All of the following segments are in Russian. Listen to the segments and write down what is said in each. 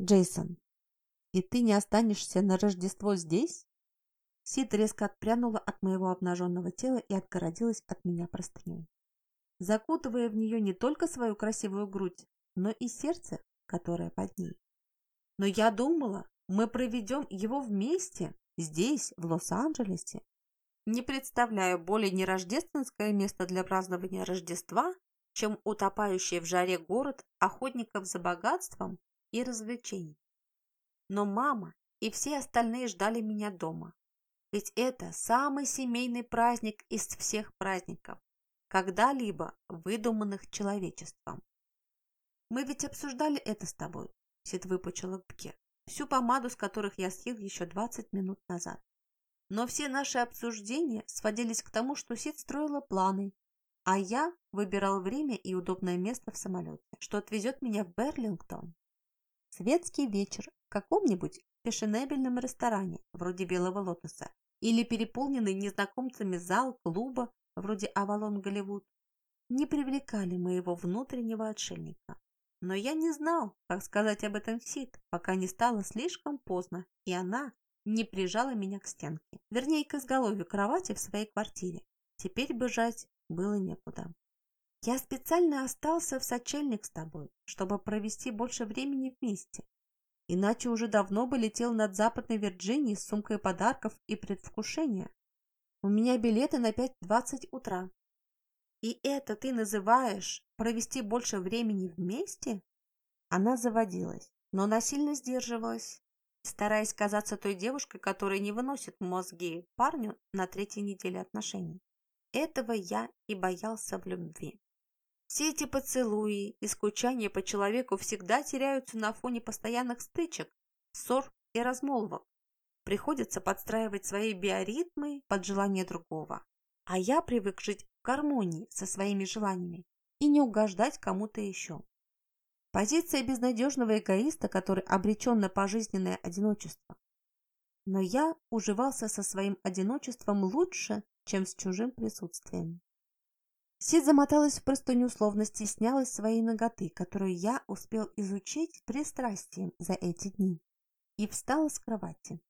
Джейсон, и ты не останешься на Рождество здесь? Сид резко отпрянула от моего обнаженного тела и отгородилась от меня простыней, закутывая в нее не только свою красивую грудь, но и сердце, которое под ней. Но я думала, мы проведем его вместе, здесь, в Лос-Анджелесе. Не представляю более нерождественское место для празднования Рождества, чем утопающий в жаре город охотников за богатством и развлечений. Но мама и все остальные ждали меня дома, ведь это самый семейный праздник из всех праздников, когда-либо выдуманных человечеством. Мы ведь обсуждали это с тобой, Сид выпучила букет всю помаду с которых я съел еще 20 минут назад. Но все наши обсуждения сводились к тому, что Сид строила планы, а я выбирал время и удобное место в самолете, что отвезет меня в Берлингтон. Светский вечер в каком-нибудь фешенебельном ресторане, вроде Белого Лотоса, или переполненный незнакомцами зал клуба, вроде Авалон Голливуд, не привлекали моего внутреннего отшельника. Но я не знал, как сказать об этом Сид, пока не стало слишком поздно, и она не прижала меня к стенке. Вернее, к изголовью кровати в своей квартире. Теперь бежать было некуда. Я специально остался в сочельник с тобой, чтобы провести больше времени вместе. Иначе уже давно бы летел над Западной Вирджинией с сумкой подарков и предвкушения. У меня билеты на 5.20 утра. И это ты называешь провести больше времени вместе? Она заводилась, но насильно сдерживалась, стараясь казаться той девушкой, которая не выносит мозги парню на третьей неделе отношений. Этого я и боялся в любви. Все эти поцелуи и скучания по человеку всегда теряются на фоне постоянных стычек, ссор и размолвок. Приходится подстраивать свои биоритмы под желание другого. А я привык жить в гармонии со своими желаниями и не угождать кому-то еще. Позиция безнадежного эгоиста, который обречен на пожизненное одиночество. Но я уживался со своим одиночеством лучше, чем с чужим присутствием. Сид замоталась в простыню, словно стеснялась своей ноготы, которую я успел изучить пристрастием за эти дни, и встала с кровати.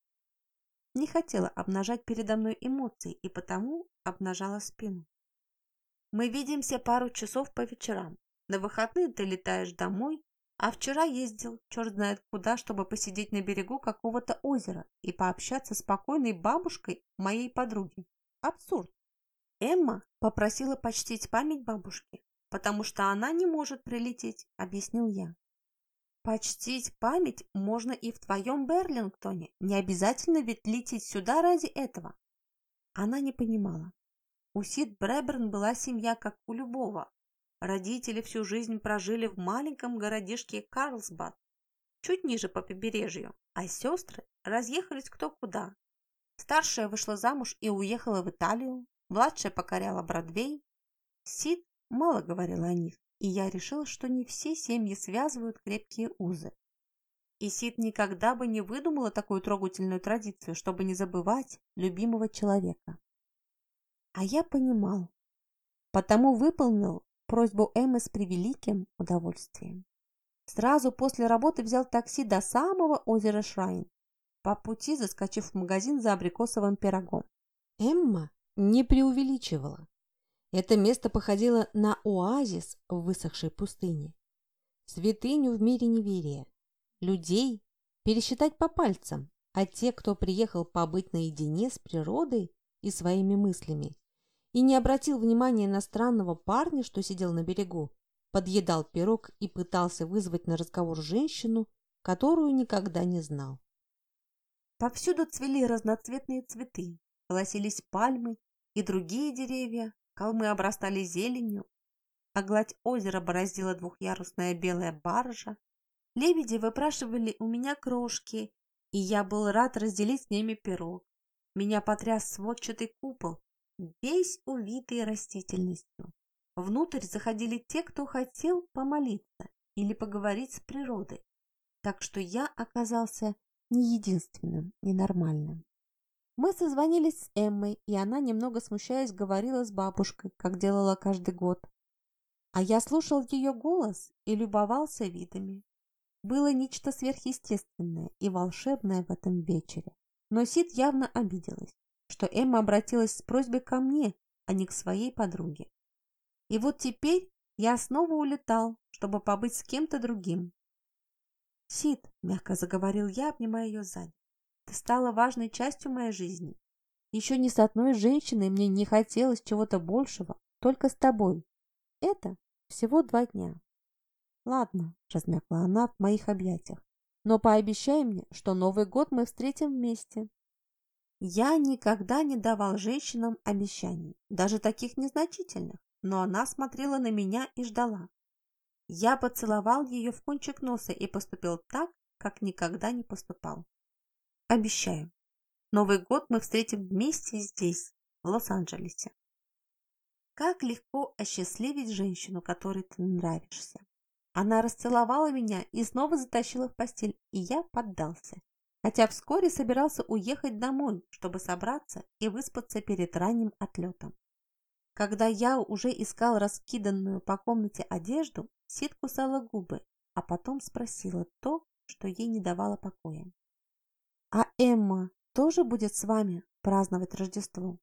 Не хотела обнажать передо мной эмоции и потому обнажала спину. Мы видимся пару часов по вечерам. На выходные ты летаешь домой, а вчера ездил черт знает куда, чтобы посидеть на берегу какого-то озера и пообщаться с покойной бабушкой моей подруги. Абсурд. Эмма попросила почтить память бабушки, потому что она не может прилететь, объяснил я. Почтить память можно и в твоем Берлингтоне. Не обязательно ведь лететь сюда ради этого. Она не понимала. У Сид Брэберн была семья, как у любого. Родители всю жизнь прожили в маленьком городишке Карлсбад, чуть ниже по побережью, а сестры разъехались кто куда. Старшая вышла замуж и уехала в Италию, младшая покоряла Бродвей. Сид мало говорила о них, и я решила, что не все семьи связывают крепкие узы. И Сид никогда бы не выдумала такую трогательную традицию, чтобы не забывать любимого человека. А я понимал, потому выполнил просьбу Эммы с превеликим удовольствием. Сразу после работы взял такси до самого озера Шрайн, по пути заскочив в магазин за абрикосовым пирогом. Эмма не преувеличивала. Это место походило на оазис в высохшей пустыне. Святыню в мире неверия. Людей пересчитать по пальцам, а те, кто приехал побыть наедине с природой и своими мыслями, и не обратил внимания на странного парня, что сидел на берегу, подъедал пирог и пытался вызвать на разговор женщину, которую никогда не знал. Повсюду цвели разноцветные цветы, колосились пальмы и другие деревья, Холмы обрастали зеленью, а гладь озера бороздила двухъярусная белая баржа. Лебеди выпрашивали у меня крошки, и я был рад разделить с ними пирог. Меня потряс сводчатый купол, весь увитый растительностью. Внутрь заходили те, кто хотел помолиться или поговорить с природой, так что я оказался не единственным ненормальным. Мы созвонились с Эммой, и она, немного смущаясь, говорила с бабушкой, как делала каждый год. А я слушал ее голос и любовался видами. Было нечто сверхъестественное и волшебное в этом вечере. Но Сид явно обиделась, что Эмма обратилась с просьбой ко мне, а не к своей подруге. И вот теперь я снова улетал, чтобы побыть с кем-то другим. «Сид», — мягко заговорил я, обнимая ее сзади, — «ты стала важной частью моей жизни. Еще ни с одной женщиной мне не хотелось чего-то большего, только с тобой. Это всего два дня. Ладно, размякла она в моих объятиях, но пообещай мне, что Новый год мы встретим вместе. Я никогда не давал женщинам обещаний, даже таких незначительных, но она смотрела на меня и ждала. Я поцеловал ее в кончик носа и поступил так, как никогда не поступал. Обещаю, Новый год мы встретим вместе здесь, в Лос-Анджелесе. Как легко осчастливить женщину, которой ты нравишься. Она расцеловала меня и снова затащила в постель, и я поддался. Хотя вскоре собирался уехать домой, чтобы собраться и выспаться перед ранним отлетом. Когда я уже искал раскиданную по комнате одежду, Сид кусала губы, а потом спросила то, что ей не давало покоя. «А Эмма тоже будет с вами праздновать Рождество?»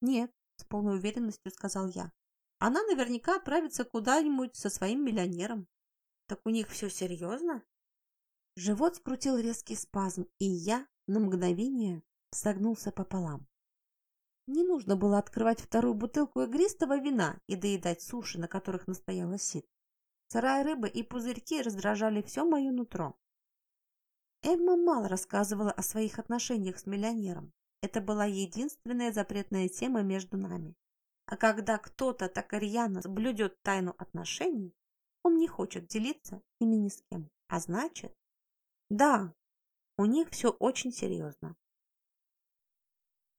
«Нет», – с полной уверенностью сказал я. «Она наверняка отправится куда-нибудь со своим миллионером». «Так у них все серьезно?» Живот скрутил резкий спазм, и я на мгновение согнулся пополам. Не нужно было открывать вторую бутылку игристого вина и доедать суши, на которых настояла Сид. Сырая рыба и пузырьки раздражали все мое нутро. Эмма мало рассказывала о своих отношениях с миллионером. Это была единственная запретная тема между нами. А когда кто-то так рьяно блюдет тайну отношений, он не хочет делиться ими ни с кем. А значит, да, у них все очень серьезно.